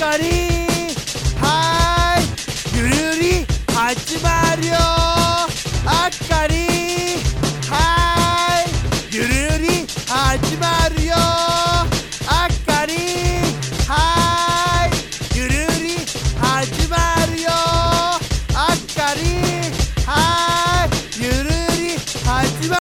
りはいゆるり始まるよ